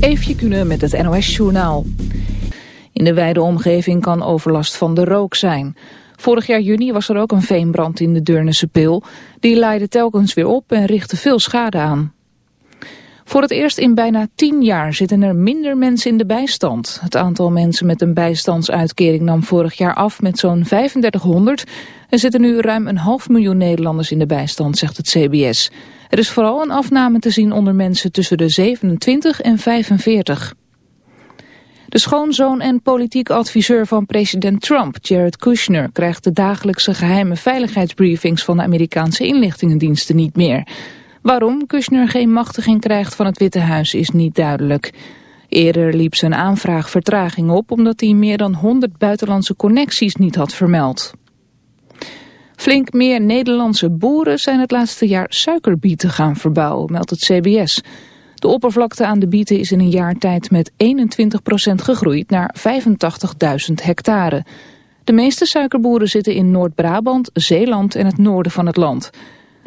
Eefje kunnen met het NOS-journaal. In de wijde omgeving kan overlast van de rook zijn. Vorig jaar juni was er ook een veenbrand in de Deurnense Pil. Die leidde telkens weer op en richtte veel schade aan. Voor het eerst in bijna tien jaar zitten er minder mensen in de bijstand. Het aantal mensen met een bijstandsuitkering nam vorig jaar af met zo'n 3500. Er zitten nu ruim een half miljoen Nederlanders in de bijstand, zegt het CBS. Er is vooral een afname te zien onder mensen tussen de 27 en 45. De schoonzoon en politiek adviseur van president Trump, Jared Kushner, krijgt de dagelijkse geheime veiligheidsbriefings van de Amerikaanse inlichtingendiensten niet meer. Waarom Kushner geen machtiging krijgt van het Witte Huis is niet duidelijk. Eerder liep zijn aanvraag vertraging op omdat hij meer dan 100 buitenlandse connecties niet had vermeld. Flink meer Nederlandse boeren zijn het laatste jaar suikerbieten gaan verbouwen, meldt het CBS. De oppervlakte aan de bieten is in een jaar tijd met 21% gegroeid naar 85.000 hectare. De meeste suikerboeren zitten in Noord-Brabant, Zeeland en het noorden van het land.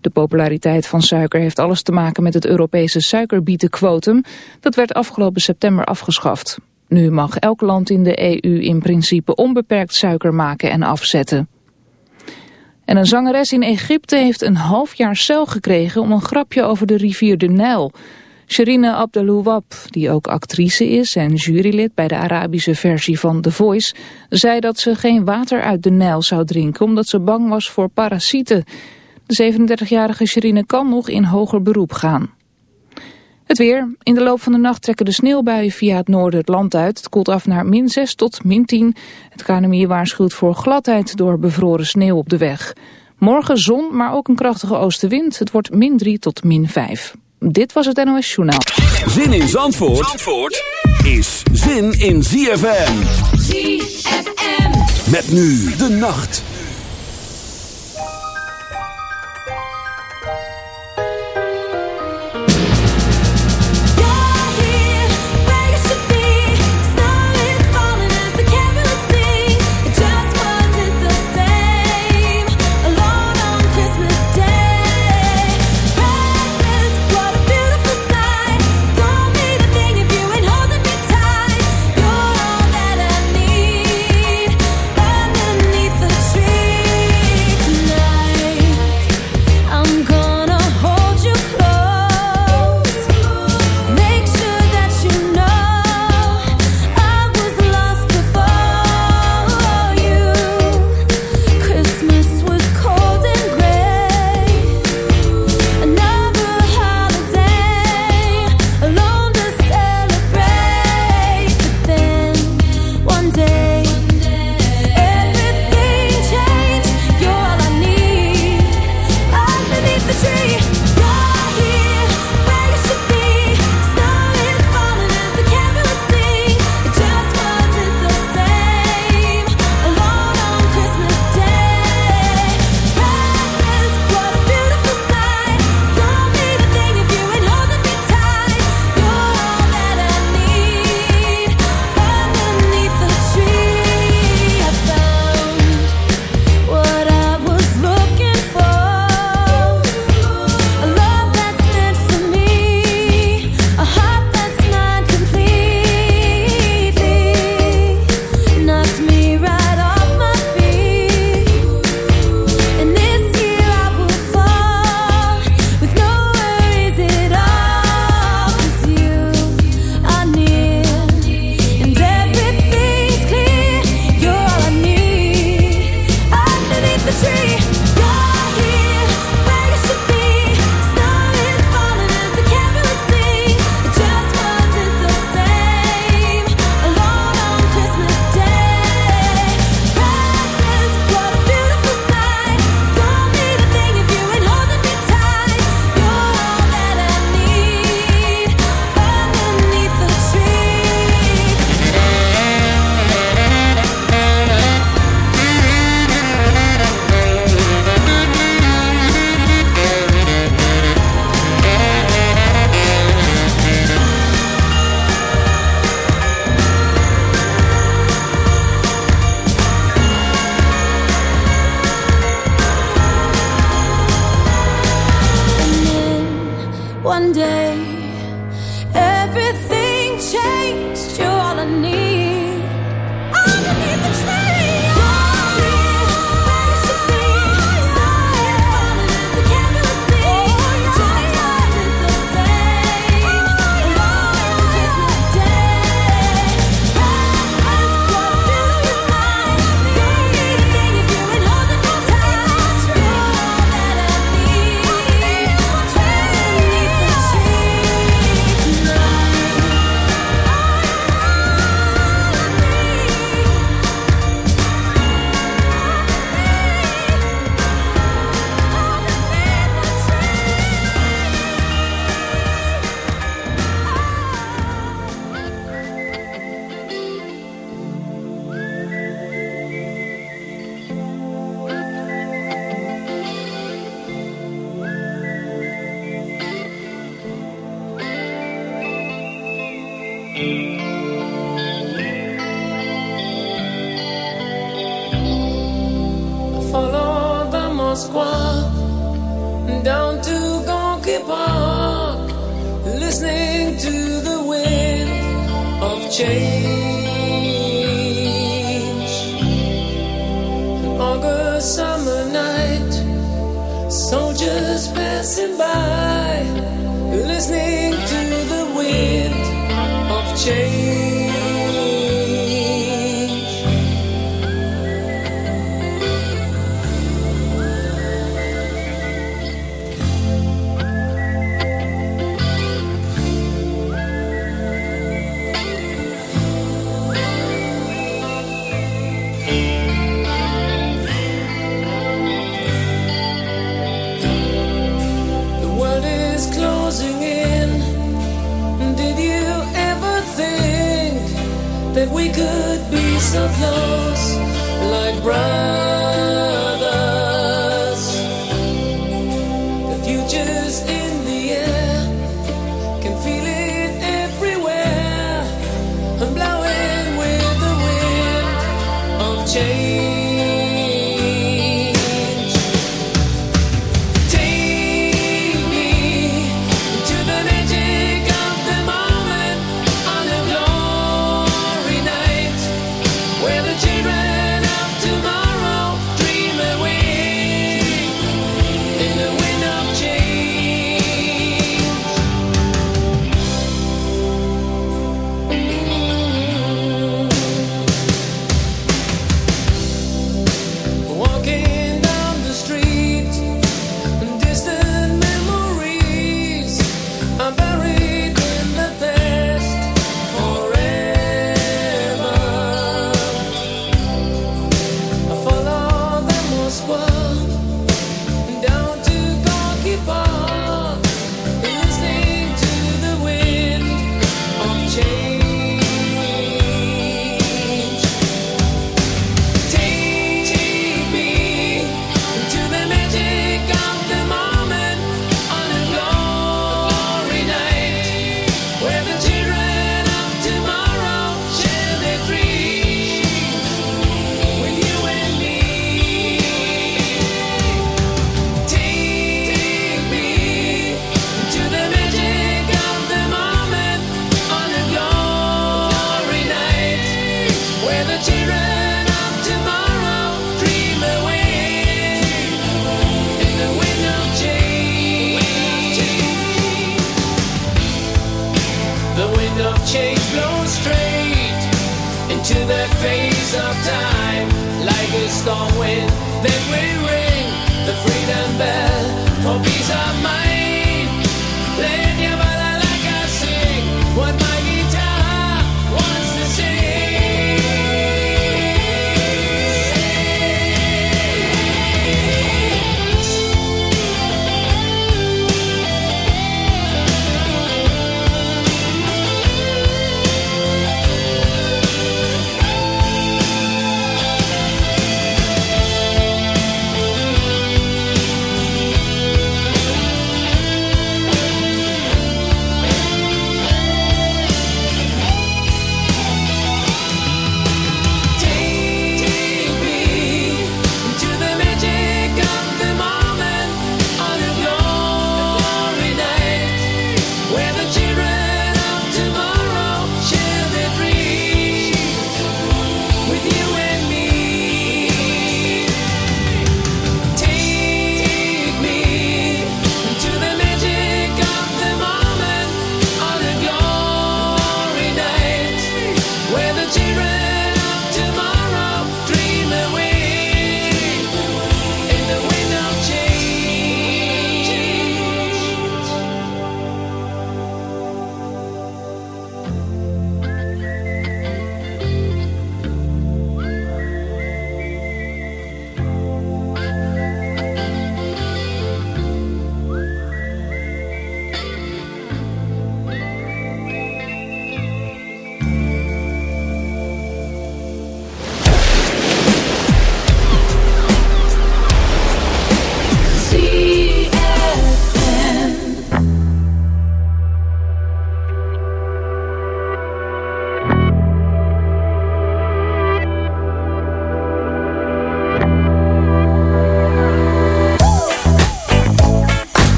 De populariteit van suiker heeft alles te maken met het Europese suikerbietenquotum. Dat werd afgelopen september afgeschaft. Nu mag elk land in de EU in principe onbeperkt suiker maken en afzetten. En een zangeres in Egypte heeft een half jaar cel gekregen om een grapje over de rivier de Nijl. Sherine Abdelouwab, die ook actrice is en jurylid bij de Arabische versie van The Voice, zei dat ze geen water uit de Nijl zou drinken omdat ze bang was voor parasieten. De 37-jarige Sherine kan nog in hoger beroep gaan. Het weer. In de loop van de nacht trekken de sneeuwbuien via het noorden het land uit. Het koelt af naar min 6 tot min 10. Het KNMI waarschuwt voor gladheid door bevroren sneeuw op de weg. Morgen zon, maar ook een krachtige oostenwind. Het wordt min 3 tot min 5. Dit was het NOS Journaal. Zin in Zandvoort, Zandvoort is zin in ZFM. ZFM. Met nu de nacht.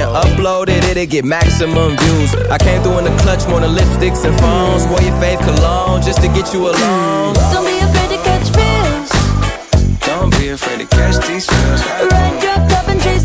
and upload it, it'll get maximum views. I came through in the clutch more than lipsticks and phones. Wore your faith cologne just to get you alone. Don't be afraid to catch feels. Don't be afraid to catch these feels. Ride your cup and chase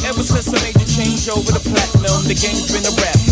Ever since I made the change over to platinum, the game's been a wrap.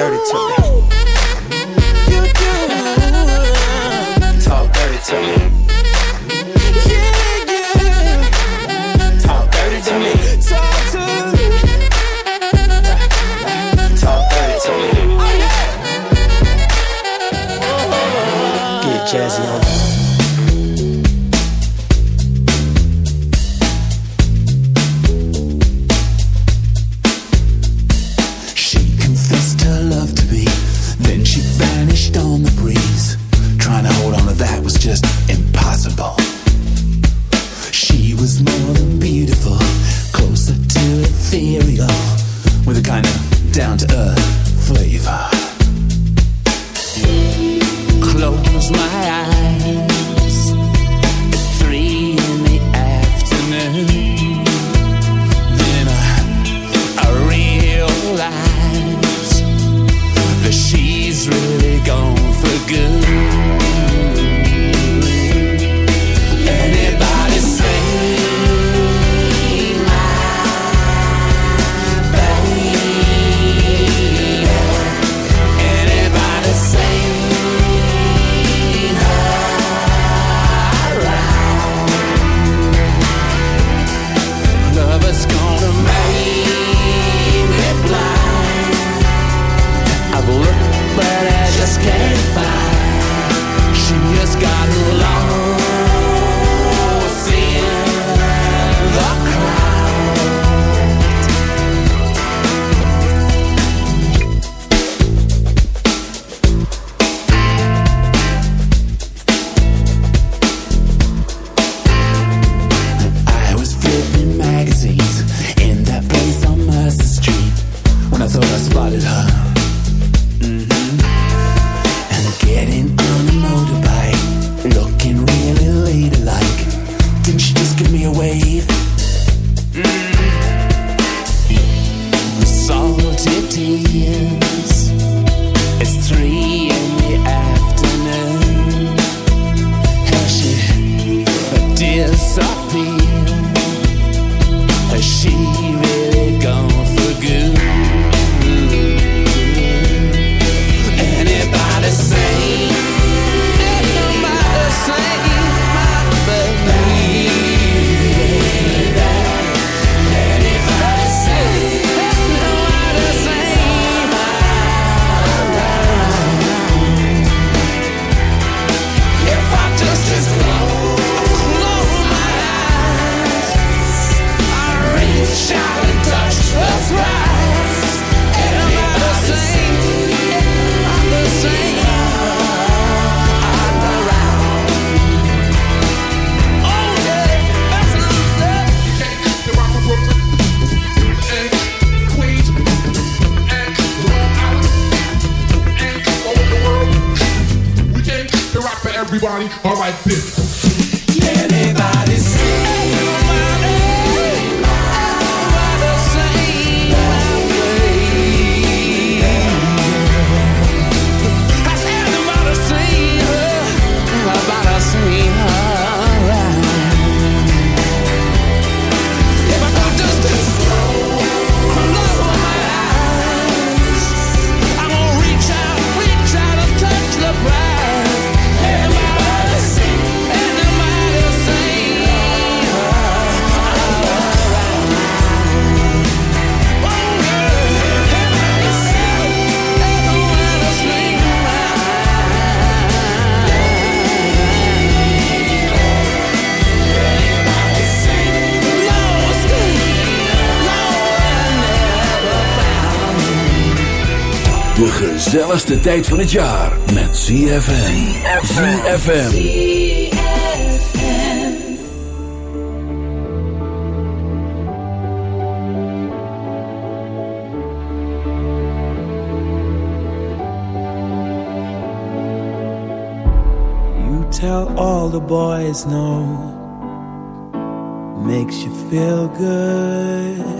dirty to me. alright this. anybody see? De gezelligste tijd van het jaar met ZFM. ZFM. You tell all the boys no. Makes you feel good,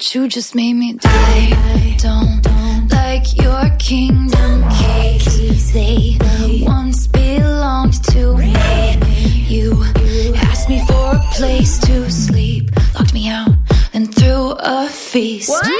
what you just made me do. They don't like your kingdom keys. They once belonged to me. You asked me for a place to sleep, locked me out, and threw a feast. What?